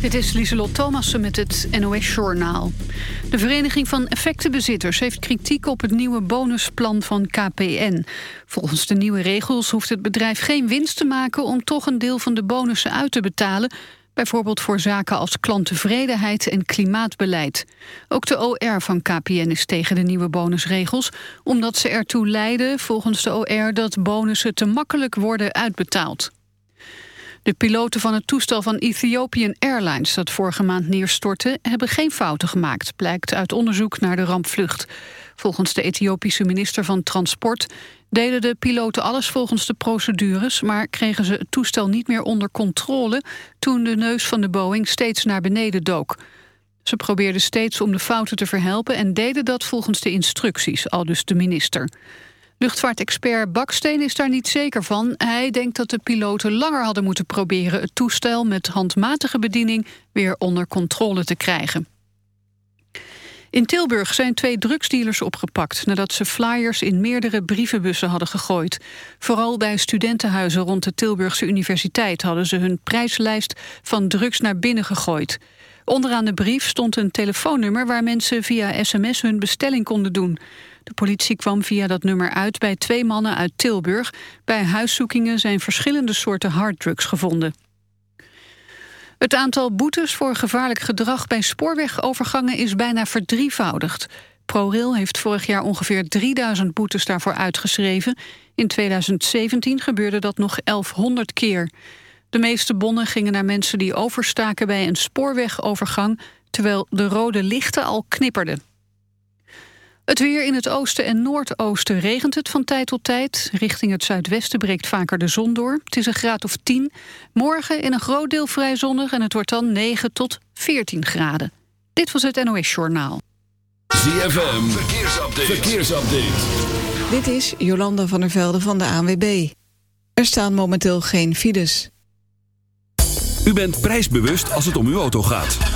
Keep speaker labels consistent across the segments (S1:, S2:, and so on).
S1: Dit is Lieselot Thomassen met het NOS-journaal. De Vereniging van Effectenbezitters heeft kritiek op het nieuwe bonusplan van KPN. Volgens de nieuwe regels hoeft het bedrijf geen winst te maken... om toch een deel van de bonussen uit te betalen... bijvoorbeeld voor zaken als klanttevredenheid en klimaatbeleid. Ook de OR van KPN is tegen de nieuwe bonusregels... omdat ze ertoe leiden, volgens de OR, dat bonussen te makkelijk worden uitbetaald. De piloten van het toestel van Ethiopian Airlines dat vorige maand neerstortte hebben geen fouten gemaakt, blijkt uit onderzoek naar de rampvlucht. Volgens de Ethiopische minister van Transport deden de piloten alles volgens de procedures, maar kregen ze het toestel niet meer onder controle toen de neus van de Boeing steeds naar beneden dook. Ze probeerden steeds om de fouten te verhelpen en deden dat volgens de instructies, al dus de minister. Luchtvaartexpert Baksteen is daar niet zeker van. Hij denkt dat de piloten langer hadden moeten proberen... het toestel met handmatige bediening weer onder controle te krijgen. In Tilburg zijn twee drugsdealers opgepakt... nadat ze flyers in meerdere brievenbussen hadden gegooid. Vooral bij studentenhuizen rond de Tilburgse Universiteit... hadden ze hun prijslijst van drugs naar binnen gegooid. Onderaan de brief stond een telefoonnummer... waar mensen via sms hun bestelling konden doen... De politie kwam via dat nummer uit bij twee mannen uit Tilburg. Bij huiszoekingen zijn verschillende soorten harddrugs gevonden. Het aantal boetes voor gevaarlijk gedrag bij spoorwegovergangen is bijna verdrievoudigd. ProRail heeft vorig jaar ongeveer 3000 boetes daarvoor uitgeschreven. In 2017 gebeurde dat nog 1100 keer. De meeste bonnen gingen naar mensen die overstaken bij een spoorwegovergang... terwijl de rode lichten al knipperden. Het weer in het oosten en noordoosten regent het van tijd tot tijd. Richting het zuidwesten breekt vaker de zon door. Het is een graad of 10. Morgen in een groot deel vrij zonnig en het wordt dan 9 tot 14 graden. Dit was het NOS Journaal.
S2: ZFM, verkeersupdate. verkeersupdate.
S3: Dit is Jolanda van der Velde van de ANWB. Er staan momenteel geen files.
S2: U bent prijsbewust als het om uw auto gaat.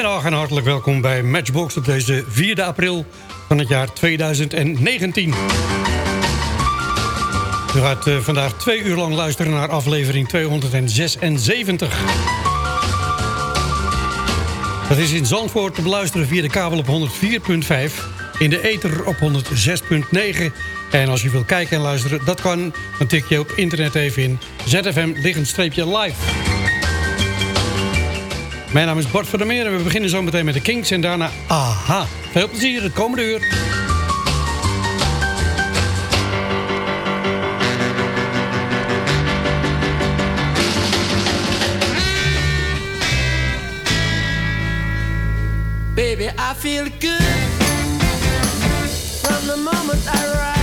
S4: Goedemiddag en hartelijk welkom bij Matchbox op deze 4 april van het jaar 2019. U gaat uh, vandaag twee uur lang luisteren naar aflevering 276. Dat is in Zandvoort te beluisteren via de kabel op 104.5... in de ether op 106.9... en als je wilt kijken en luisteren, dat kan... dan tik je op internet even in ZFM liggend live. Mijn naam is Bart van der Meer en we beginnen zo meteen met de Kings... en daarna AHA. Veel plezier het komende uur.
S5: Baby, I feel good from the moment I ride.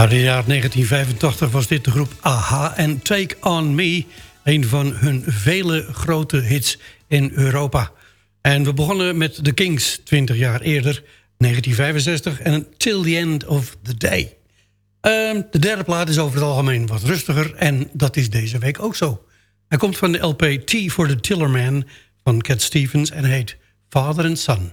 S4: Uit het jaar 1985 was dit de groep AHA en Take On Me... een van hun vele grote hits in Europa. En we begonnen met The Kings 20 jaar eerder, 1965... en Till the End of the Day. Ehm, de derde plaat is over het algemeen wat rustiger... en dat is deze week ook zo. Hij komt van de LP T for the Tillerman van Cat Stevens... en heet Father and Son.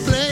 S6: Explain?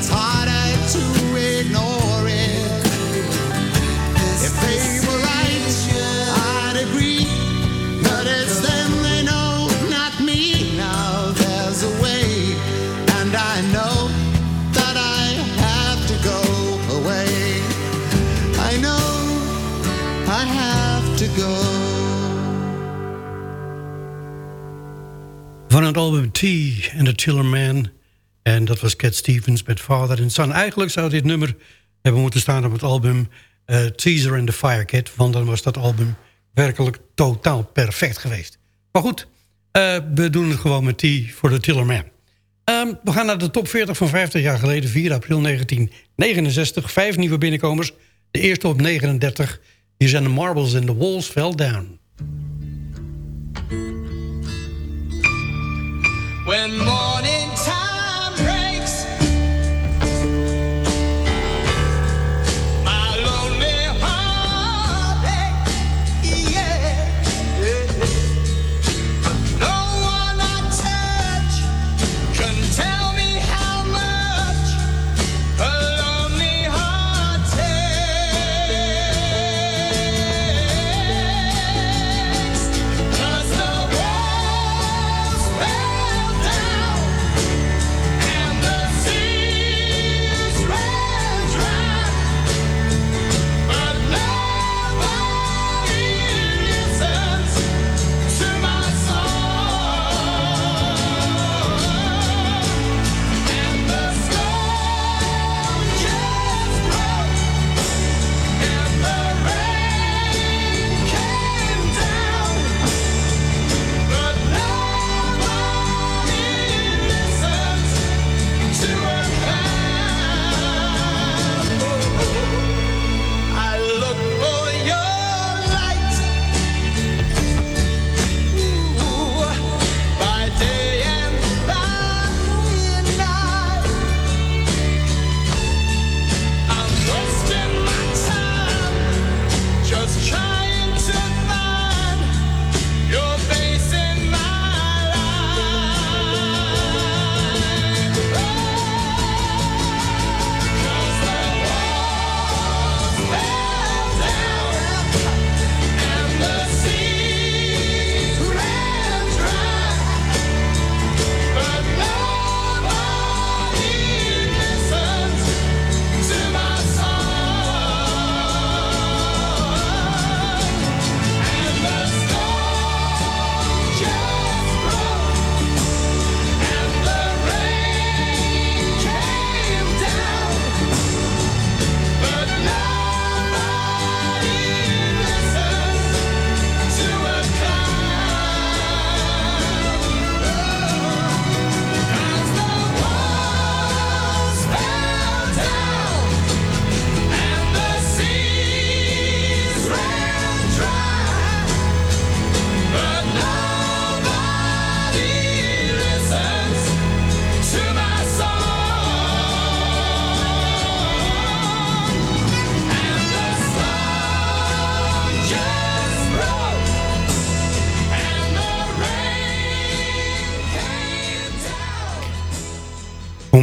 S6: It's harder to ignore it. If they were right, I'd agree. But it's them they know, not me. Now there's a way, and I know that I have to go away. I know I have to go.
S4: Van het album T and the Tillerman. En dat was Cat Stevens met Father and Son. Eigenlijk zou dit nummer hebben moeten staan op het album eh Teaser and the Fire Cat. Want dan was dat album werkelijk totaal perfect geweest. Maar goed, eh, we doen het gewoon met T voor de Tillerman. Ehm, we gaan naar de top 40 van 50 jaar geleden. 4 april 1969. Vijf nieuwe binnenkomers. De eerste op 39. Hier zijn de Marbles and the Walls Fell Down.
S7: When morning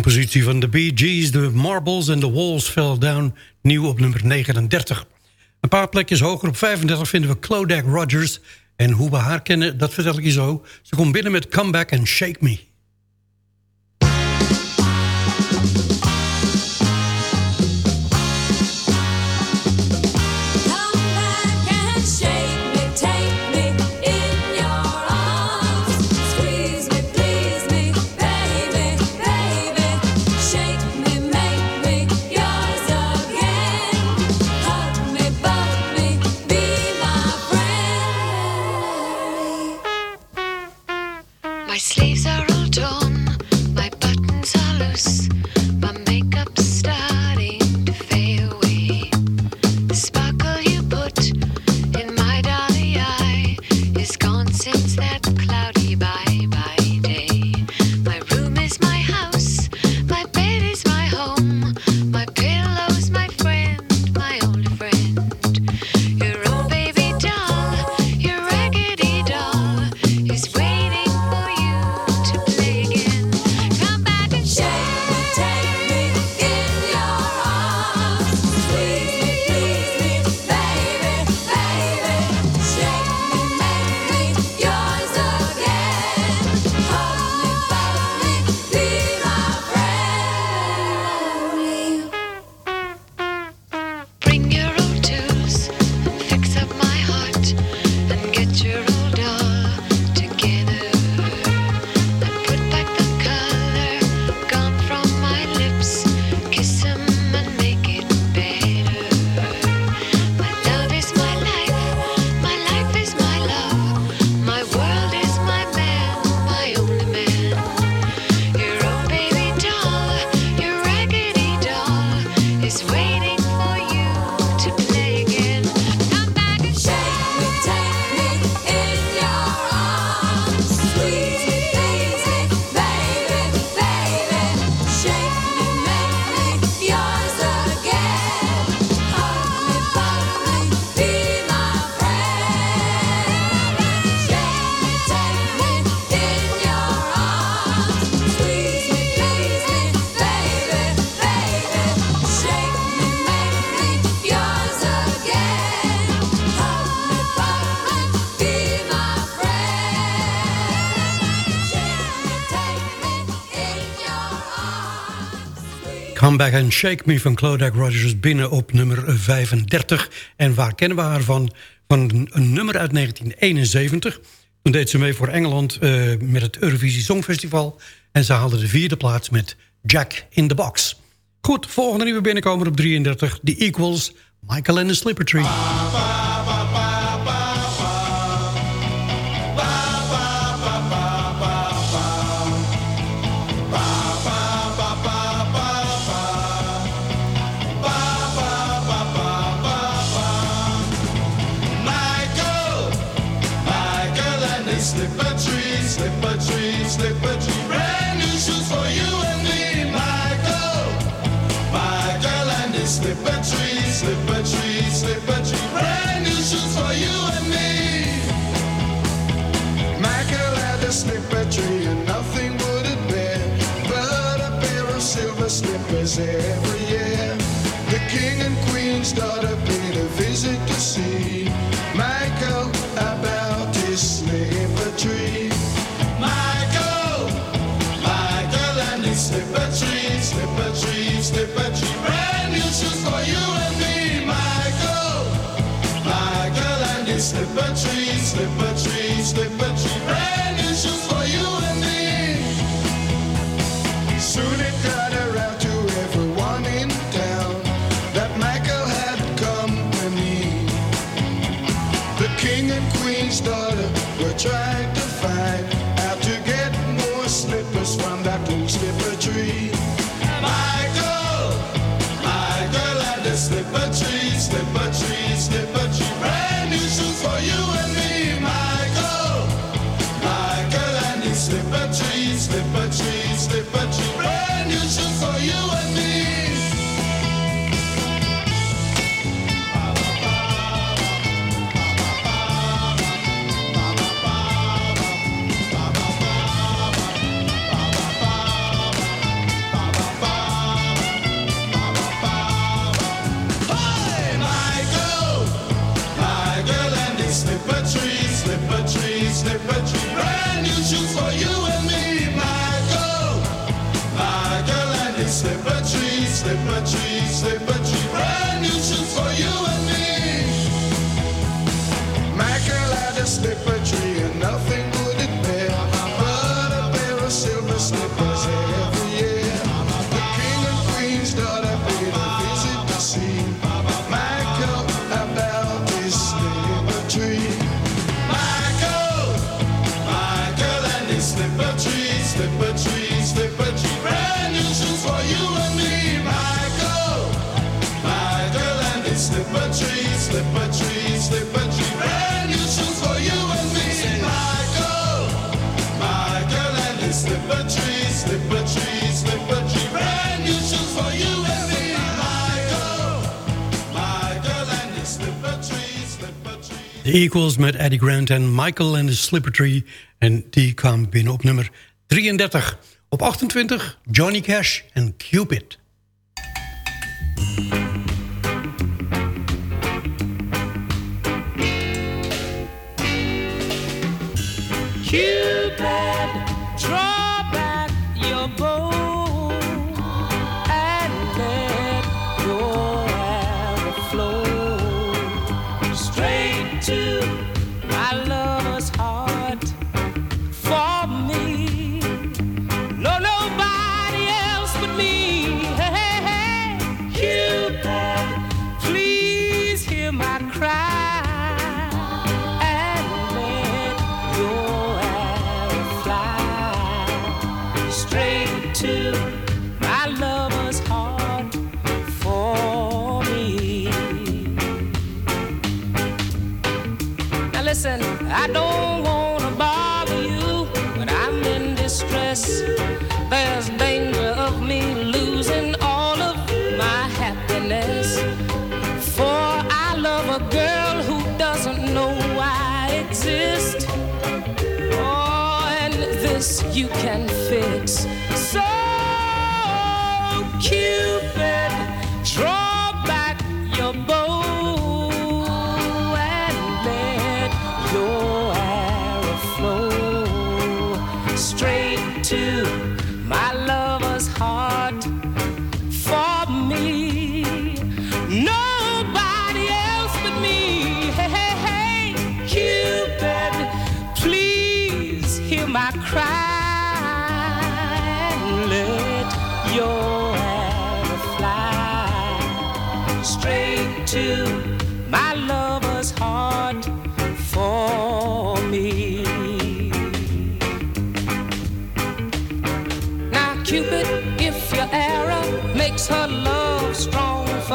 S8: positie van de Bee Gees, The Marbles and the Walls Fell Down, nieuw op nummer 39. Een paar plekjes hoger op 35 vinden we Clodagh Rogers. En hoe we haar kennen, dat vertel ik je zo. Ze komt binnen met Come Back and Shake Me.
S4: Come Back and Shake Me
S8: van Claudia Rogers binnen op nummer 35. En waar kennen we haar van? Van een nummer uit 1971. Toen deed ze mee voor Engeland eh, met het Eurovisie Songfestival. En ze haalde de vierde plaats met Jack in the Box. Goed, volgende nieuwe binnenkomer op 33. The Equals, Michael and the Slipper Tree.
S7: is every year. The king and queen start a slip my tree. The
S9: Equals met Eddie Grant en Michael and the Slipper Tree. En die kwam binnen op nummer 33. Op 28 Johnny Cash en Cupid.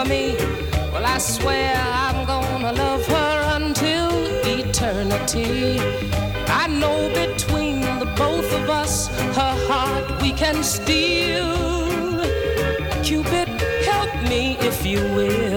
S7: for me. Well, I swear I'm gonna love her until eternity. I know between the both of us, her heart we can steal. Cupid, help me if you will.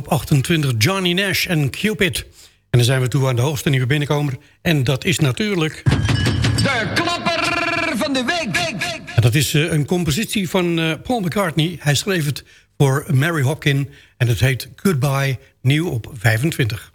S9: op 28 Johnny Nash en Cupid. En dan zijn we toe aan de hoogste nieuwe binnenkomer. En dat is natuurlijk...
S4: De klapper van de week!
S9: En dat is eh, een compositie van eh, Paul McCartney. Hij schreef het voor Mary Hopkin. En het heet Goodbye, nieuw op 25.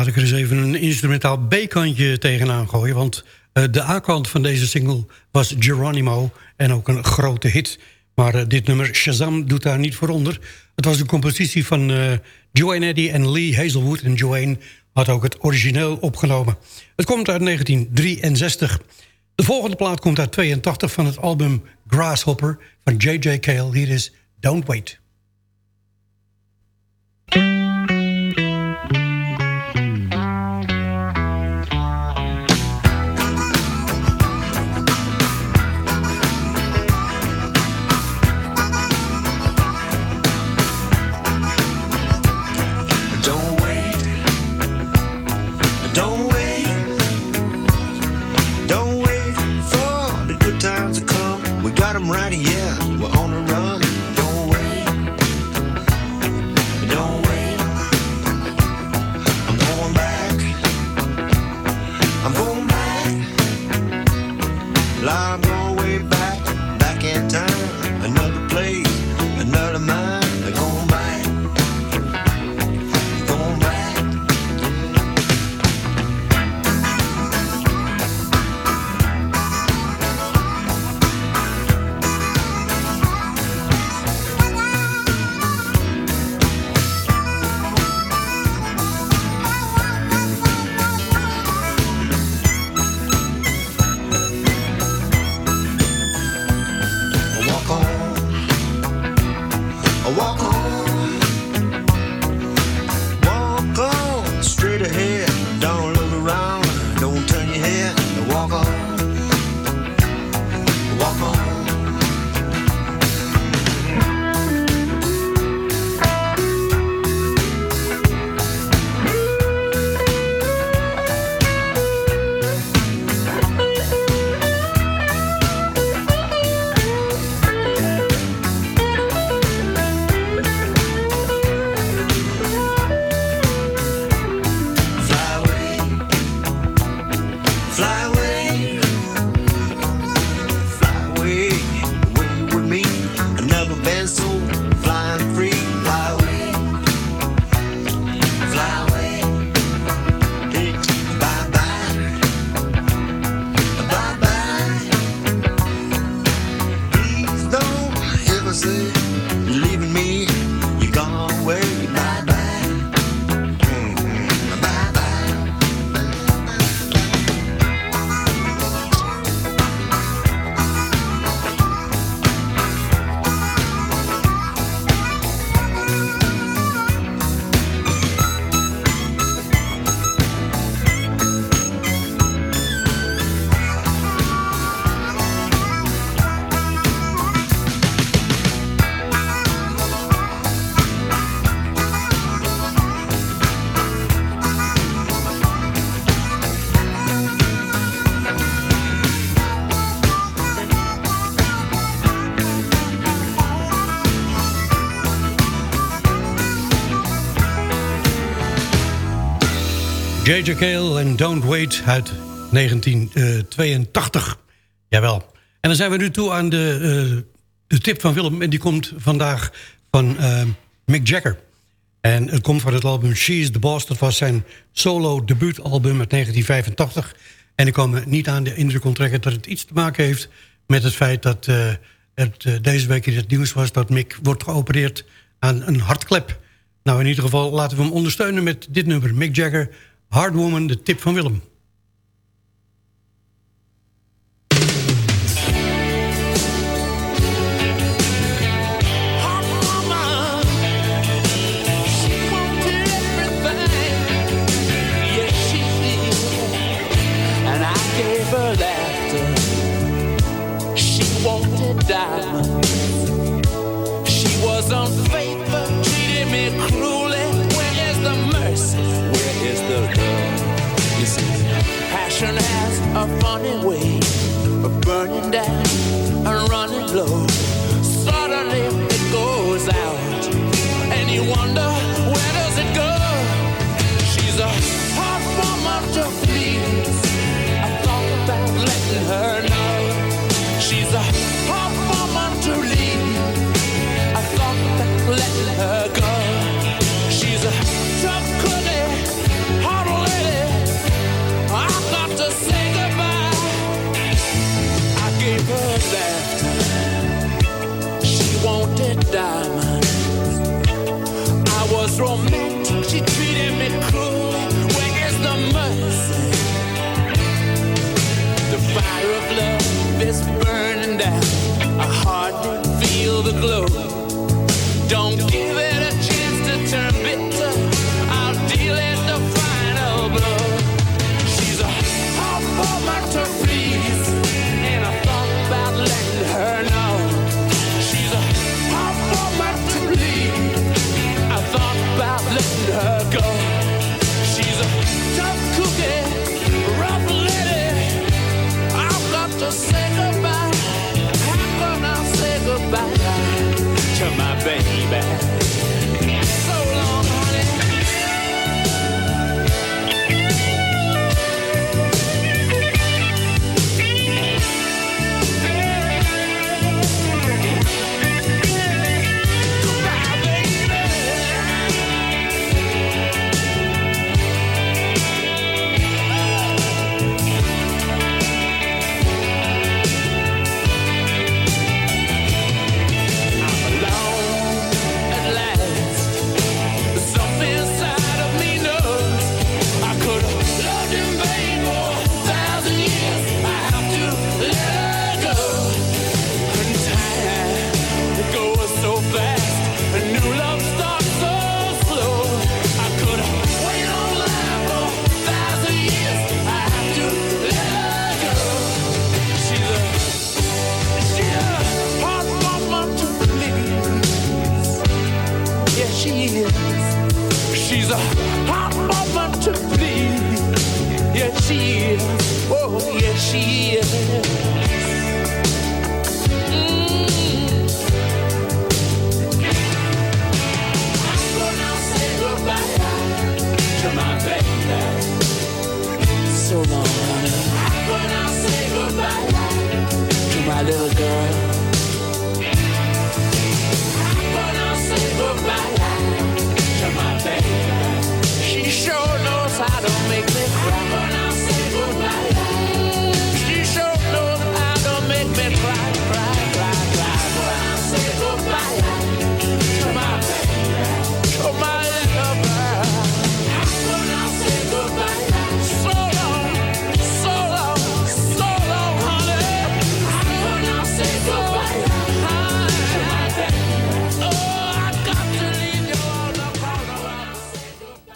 S4: Laat ik er eens even een instrumentaal B-kantje tegenaan gooien. Want eh, de A-kant van deze single was Geronimo en ook een grote hit. Maar eh, dit nummer, Shazam, doet daar niet voor onder. Het was een compositie van eh Joanne Eddy en Lee Hazelwood. En Joanne had ook het origineel opgenomen. Het komt uit 1963. De volgende plaat komt uit 82 van het album Grasshopper van J.J. Cale. Hier is Don't Wait. J.J. Cale en Don't Wait uit 1982. Jawel. En dan zijn we nu toe aan de, eh, de tip van Willem. En die komt vandaag van eh, Mick Jagger. En het komt van het album She's the Boss. Dat was zijn solo debuutalbum uit 1985. En ik kan me niet aan de indruk onttrekken dat het iets te maken heeft... met het feit dat eh, het eh, deze week in het nieuws was... dat Mick wordt geopereerd aan een hartklep. Nou, in ieder geval laten we hem ondersteunen met dit nummer. Mick Jagger, Hard Woman, de tip van Willem.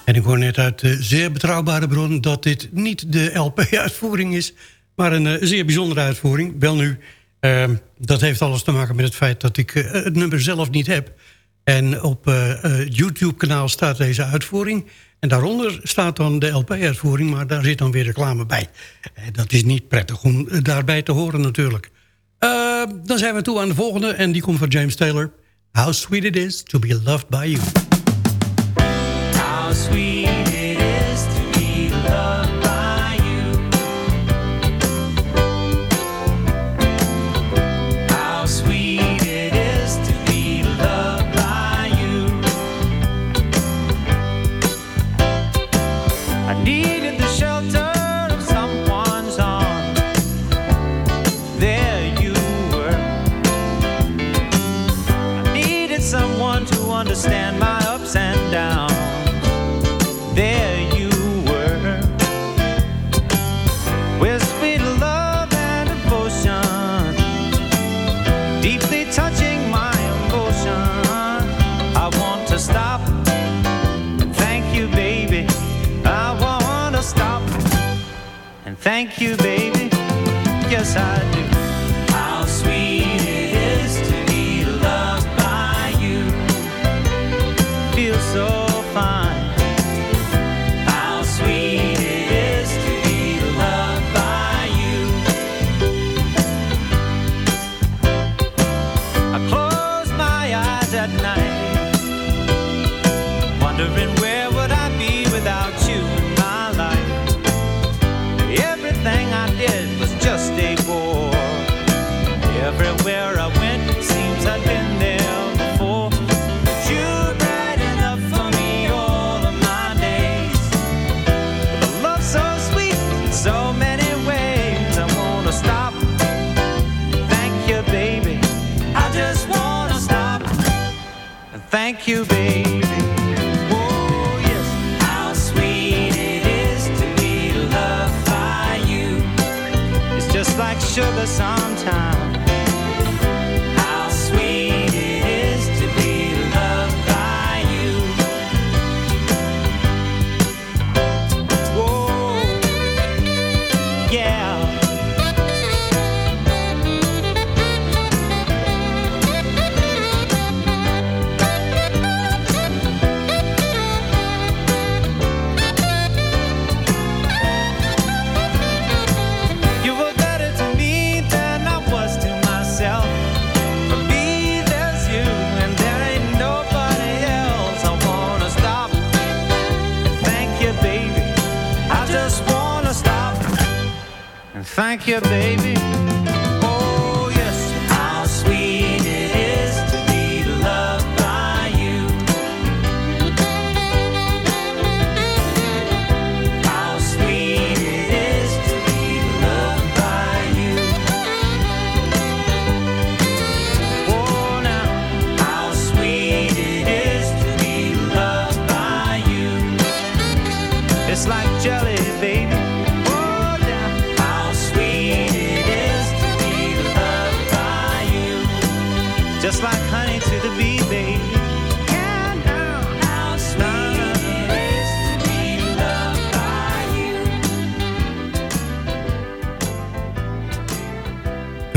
S4: En ik hoor net uit de zeer betrouwbare bron dat dit niet de LP-uitvoering is... maar een eh, zeer bijzondere uitvoering. Wel nu, ehm, dat heeft alles te maken met het feit dat ik eh, het nummer zelf niet heb. En op YouTube-kanaal staat deze uitvoering. En daaronder staat dan de LP-uitvoering, maar daar zit dan weer reclame bij. dat is niet prettig om daarbij te horen natuurlijk. Ehm, dan zijn we toe aan de volgende en die komt van James Taylor. How sweet it is to be loved by you.
S10: sweet it is to be loved. Thank you, baby. did.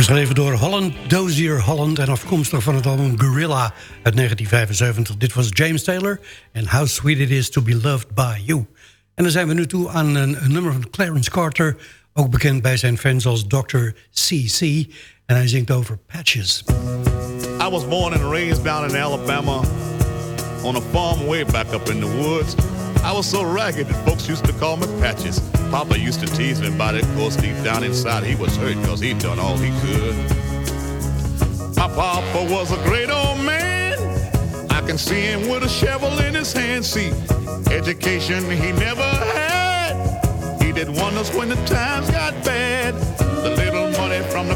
S4: Geschreven door Holland Dozier Holland en afkomstig van het album Gorilla uit 1975. Dit was James Taylor en How Sweet It Is To Be Loved By You. En dan zijn we nu toe aan een, een nummer van Clarence Carter... ook bekend bij zijn fans als Dr. C.C. En hij zingt over Patches.
S11: I was born and raised down in Alabama on a farm way back up in the woods. I was so ragged that folks used to call me Patches. Papa used to tease me about it, of course, deep down inside he was hurt because he'd done all he could. My papa was a great old man. I can see him with a shovel in his hand. See, education he never had. He did wonders when the times got bad. The little money from the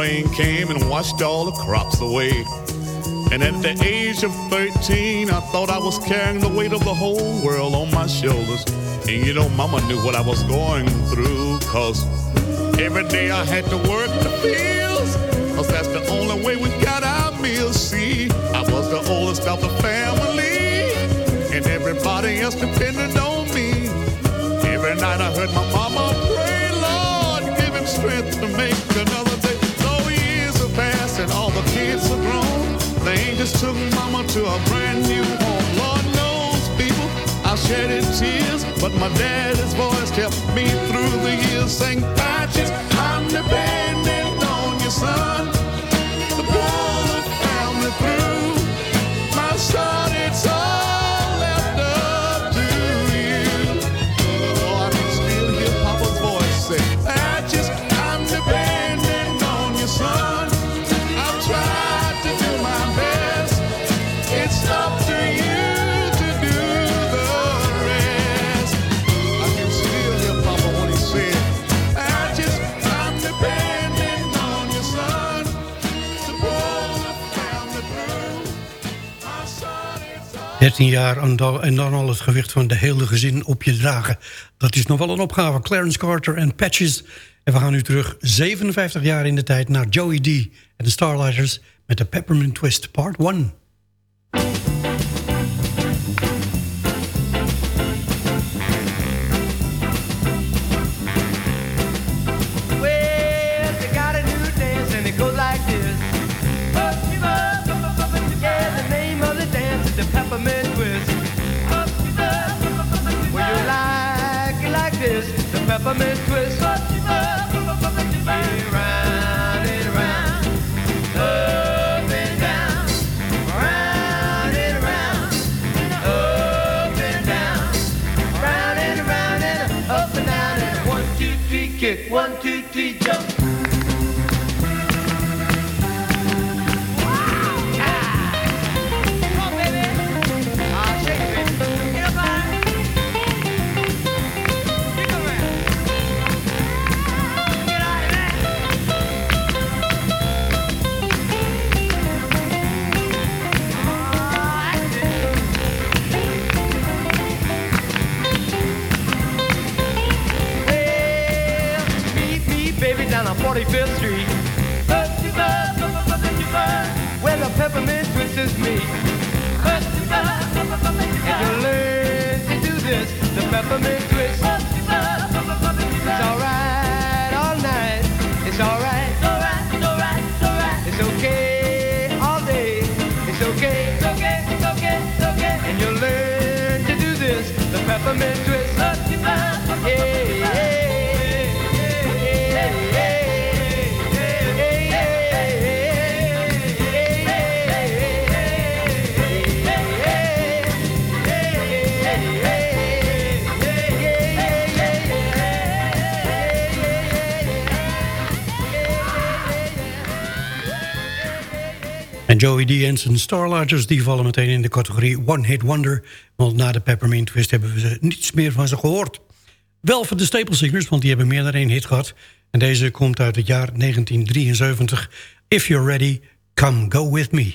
S11: rain came and washed all the crops away. And at the age of 13, I thought I was carrying the weight of the whole world on my shoulders. And you know, Mama knew what I was going through, cause every day I had to work the fields. Cause that's the only way we got our meals. See, I was the oldest of the family, and everybody else depended on me. Every night I heard my mama angels took mama to a brand new home. Lord knows, people, I shedded tears, but my daddy's voice kept me through the years, saying, Patches, I'm depending on you, son,
S4: 13 jaar en dan, en dan al het gewicht van de hele gezin op je dragen. Dat is nog wel een opgave. Clarence Carter en Patches. En we gaan nu terug 57 jaar in de tijd naar Joey D. en de Starlighters met de Peppermint Twist Part 1.
S7: Peppermint twist. Peppermint
S5: is me. And you learn to do this, the peppermint twist. It's alright all night. It's alright. It's okay all day. It's okay. And you learn to do this, the peppermint twist. Yeah,
S4: Joey D en zijn Starlighters die vallen meteen in de categorie One Hit Wonder. Want na de Peppermint Twist hebben we ze niets meer van ze gehoord. Wel voor de Staple Singers, want die hebben meer dan één hit gehad. En deze komt uit het jaar 1973. If You're Ready, Come Go With Me.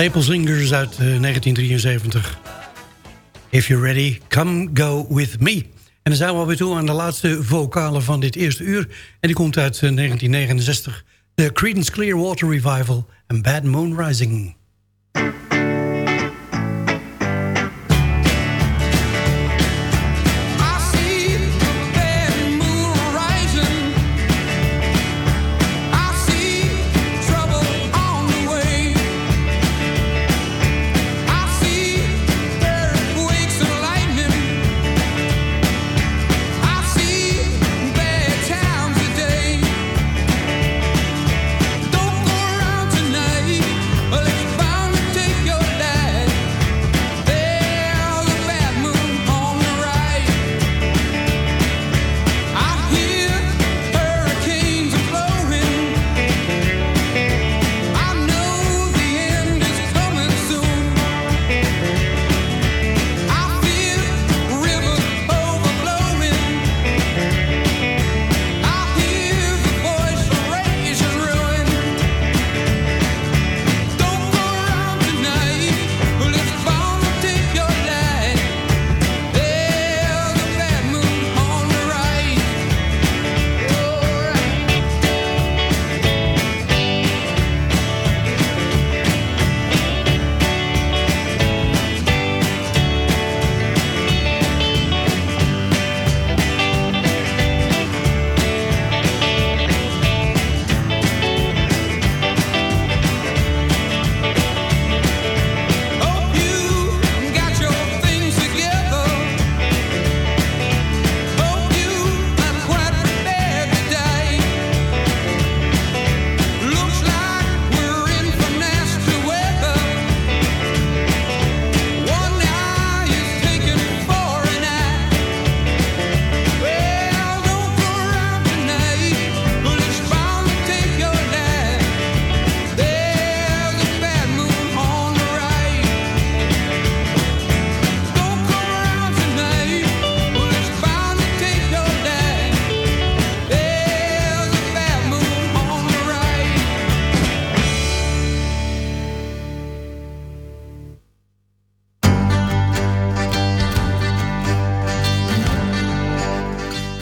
S11: Staple Singers uit eh, 1973. If you're ready, come go with me. En dan zijn we alweer toe aan de laatste vocale van dit eerste uur. En die komt uit eh, 1969. De Creedence Clearwater Revival en Bad Moon Rising.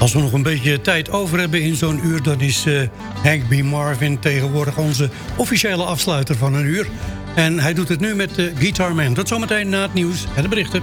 S11: Als we nog een beetje tijd over hebben in zo'n uur... dan is eh, Hank B. Marvin tegenwoordig onze officiële afsluiter van een uur. En hij doet het nu met de Guitar Man. Tot zometeen na het nieuws en de berichten.